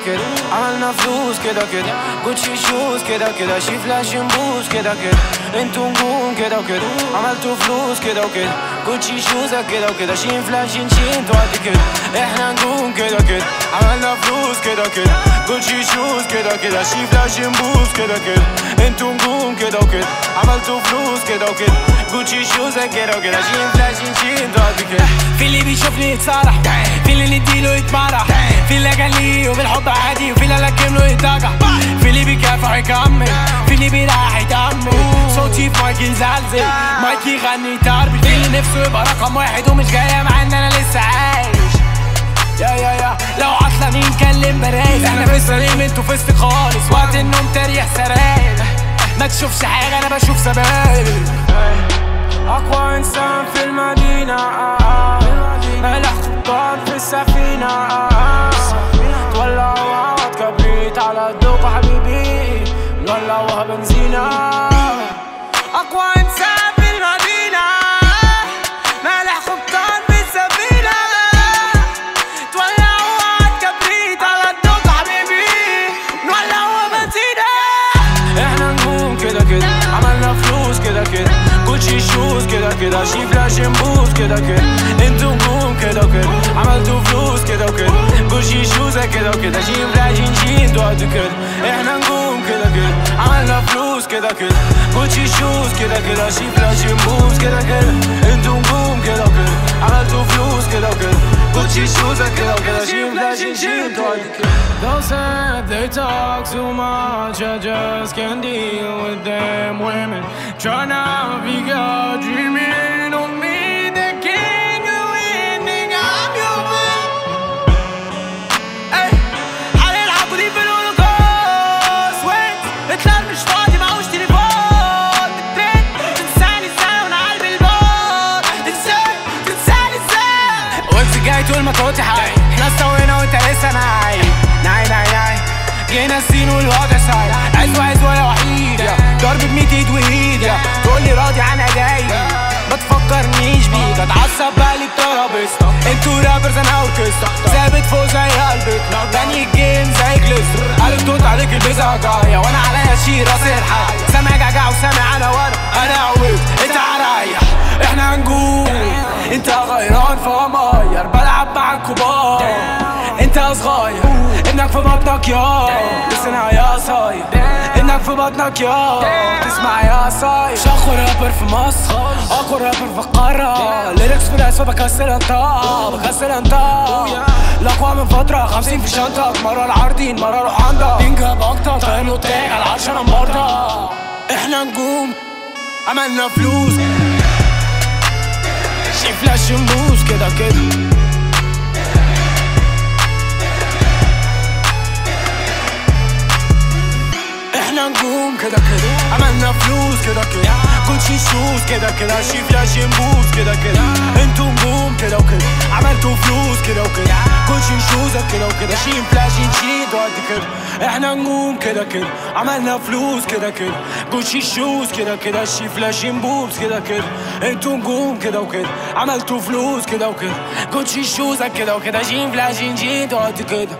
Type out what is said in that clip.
عملنا فلوس كده كده جوتشي شوز كده كده شي فلاش نبوس كده كده انتو نجوم كده وكده عملتوا فلوس كده وكده جوتشي شوز كده وكده شين فلاش نشين وقت كده إحنا نجوم كده كده عملنا فلوس كده كده جوتشي شوز كده كده شي فلاش نبوس كده كده انتو نجوم كده وكده عملتوا فلوس كده وكده جوتشي شوز كده وكده شين فلاش نشين وقت كده في اللي بيشوفني يتصارح في اللي نديله يتمرح يتقع في اللي بيكافح يكمل في اللي بيراح يدمر. صوتي في مايكي زلزل مايكي يغني في اللي نفسه يبقى رقم واحد ومش جاية مع إن أنا لسه عايش. يا يا يا. لو عطلانين نكلم برايز إحنا في السليم أنتوا في خالص. وقت النوم تريح سراير ما تشوفش حاجة أنا بشوف سبايل. أقوى إنسان في المدينة. ملح قبطان في السفينة. تولعوها كبريت الدوق حبيبي. نولعوها بنزينة إحنا نجوم كده كده. عملنا فلوس كده كده. جوتشي شوز كده كده. شي فلاش نبوس كده كده. انتو نجوم كده وكده عملتوا فلوس كده وكده جوتشي شوز كده وكده شي فلاش نشين دوت كده. إحنا نجوم كده كده جوتشي شوز كده كده شي فلاش نبوس كده كده انتو نجوم كده وكده عملتوا فلوس كده وكده جوتشي شوز كده وكده شي فلاش نشين دوت كده They'll say they talk too much, I just can't deal with them women. Trying to figure dreaming ما توتي حاجة إحنا استوينا وانت لسه نايم ناي ناي ناي جينا السين والوضع صاير عزوة عزوة يا وحيد ضرب بميت ايد وايد تقول لي راضي عن ادائي ما تفكرنيش بيك اتعصب بالي بترابيزتا أنتوا رابرز أنا اوركسترا ثابت فوق زي قلبك تاني الجيم زي جليستر قال التوت عليك البيزا جاية وأنا عليا شيل راسي الحاجة سامع جعجع وسامع أنا وأنا أنا إنك في بطنك يا. تسمع يا صاير إنك في بطنك يا. تسمع يا صاير مش اقوى رابر في مصر. اقوى رابر في القارة. ليركس في الاسفل بكسر انطاق بكسر انطاق الأقوى من فترة. خمسين في شنطة. مرة العارضين مرة روحاندا بينجاب أكتر. طاير تاج على العرش أنا مرضى. إحنا نجوم. عملنا فلوس. شي فلاش نبوس كده كده. إحنا نجوم كده كده عملنا فلوس كده كده جوتشي شوز كده كده شي فلاش نبوس كده كده أنتوا نجوم كده وكده عملتوا فلوس كده وكده جوتشي شوز كده وكده شي فلاش نشيد وقد كده إحنا نجوم كده كده عملنا فلوس كده كده جوتشي شوز كده كده شي فلاش نبوس كده كده أنتوا نجوم كده وكده عملتوا فلوس كده وكده جوتشي شوز كده وكده شي فلاش نشيد وقد كده